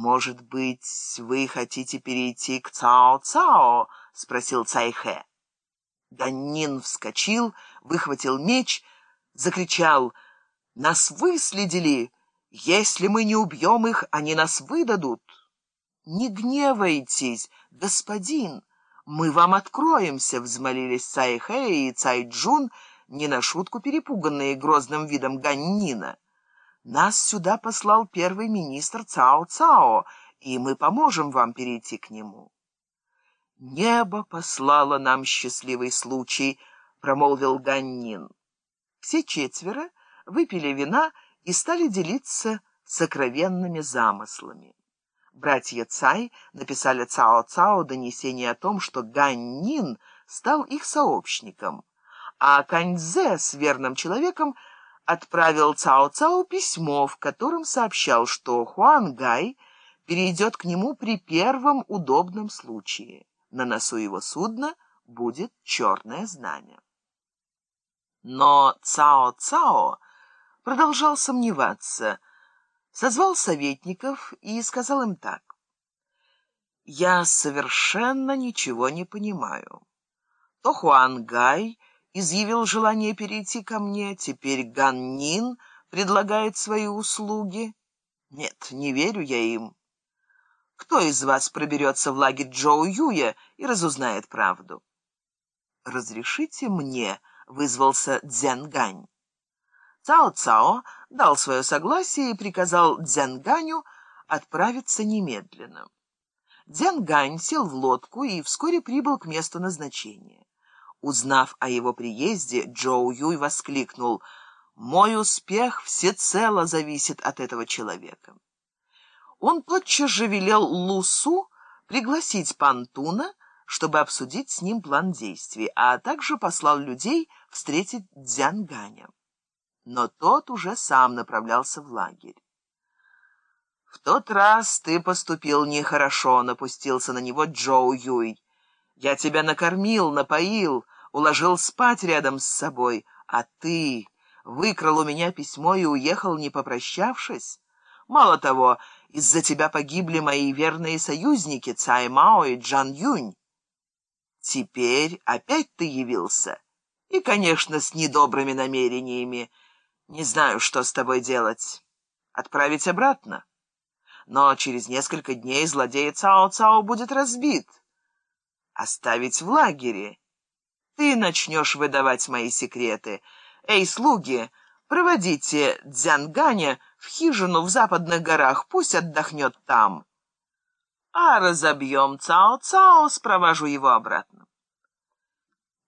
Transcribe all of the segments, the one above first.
«Может быть, вы хотите перейти к Цао-Цао?» — спросил Цайхэ. Ганнин вскочил, выхватил меч, закричал «Нас выследили! Если мы не убьем их, они нас выдадут!» «Не гневайтесь, господин! Мы вам откроемся!» — взмолились Цайхэ и Цайджун, не на шутку перепуганные грозным видом Ганнина. Нас сюда послал первый министр Цао-Цао, и мы поможем вам перейти к нему». «Небо послало нам счастливый случай», — промолвил Ганнин. Все четверо выпили вина и стали делиться сокровенными замыслами. Братья Цай написали Цао-Цао донесение о том, что Ганнин стал их сообщником, а Каньзе с верным человеком — отправил Цао-Цао письмо, в котором сообщал, что Хуан Гай перейдет к нему при первом удобном случае. На носу его судна будет черное знамя. Но Цао-Цао продолжал сомневаться, созвал советников и сказал им так. «Я совершенно ничего не понимаю. То Хуан Гай изъявил желание перейти ко мне, теперь Ганнин предлагает свои услуги. Нет, не верю я им. Кто из вас проберется в лагерь Джоу Юя и разузнает правду? «Разрешите мне», — вызвался Дзянгань. Цао-Цао дал свое согласие и приказал Дзянганю отправиться немедленно. Дзянгань сел в лодку и вскоре прибыл к месту назначения. Узнав о его приезде, Джоу Юй воскликнул «Мой успех всецело зависит от этого человека». Он тотчас же велел Лусу пригласить Пантуна, чтобы обсудить с ним план действий, а также послал людей встретить Дзянганя. Но тот уже сам направлялся в лагерь. «В тот раз ты поступил нехорошо», — напустился на него Джоу Юй. Я тебя накормил, напоил, уложил спать рядом с собой, а ты выкрал у меня письмо и уехал, не попрощавшись. Мало того, из-за тебя погибли мои верные союзники Цай Мао и Джан Юнь. Теперь опять ты явился, и, конечно, с недобрыми намерениями. Не знаю, что с тобой делать. Отправить обратно? Но через несколько дней злодей Цао-Цао будет разбит оставить в лагере. Ты начнешь выдавать мои секреты. Эй, слуги, проводите Дзянганя в хижину в западных горах, пусть отдохнет там. А разобьем Цао-Цао, спровожу его обратно.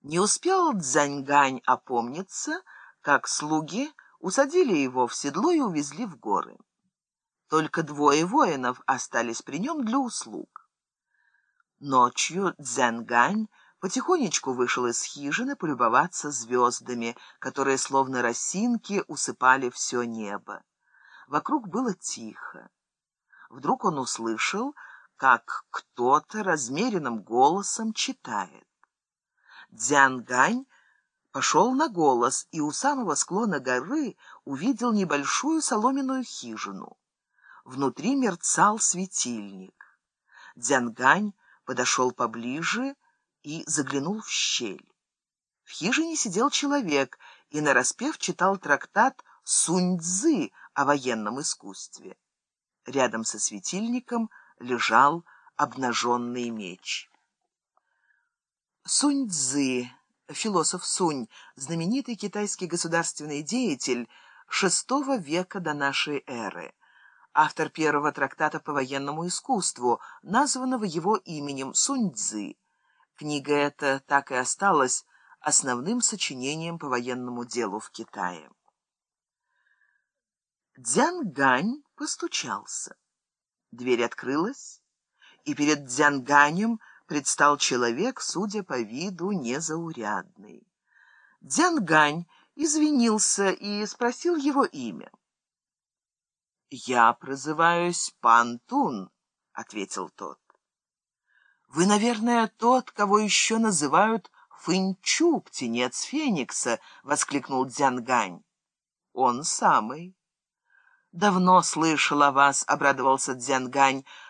Не успел Дзяньгань опомниться, как слуги усадили его в седло и увезли в горы. Только двое воинов остались при нем для услуг. Ночью Дзянгань потихонечку вышел из хижины полюбоваться звездами, которые словно росинки усыпали все небо. Вокруг было тихо. Вдруг он услышал, как кто-то размеренным голосом читает. Дзянгань пошел на голос и у самого склона горы увидел небольшую соломенную хижину. Внутри мерцал светильник. Дзянгань подошел поближе и заглянул в щель. В хижине сидел человек и нараспев читал трактат Сунь-Дзы о военном искусстве. Рядом со светильником лежал обнаженный меч. Сунь-Дзы, философ Сунь, знаменитый китайский государственный деятель VI века до нашей эры автор первого трактата по военному искусству, названного его именем Сунь-Дзы. Книга эта так и осталась основным сочинением по военному делу в Китае. Дзянгань постучался. Дверь открылась, и перед Дзянганем предстал человек, судя по виду, незаурядный. Дзянгань извинился и спросил его имя. «Я прозываюсь Пантун», — ответил тот. «Вы, наверное, тот, кого еще называют Фынчу, птенец Феникса», — воскликнул Дзянгань. «Он самый». «Давно слышал о вас», — обрадовался Дзянгань.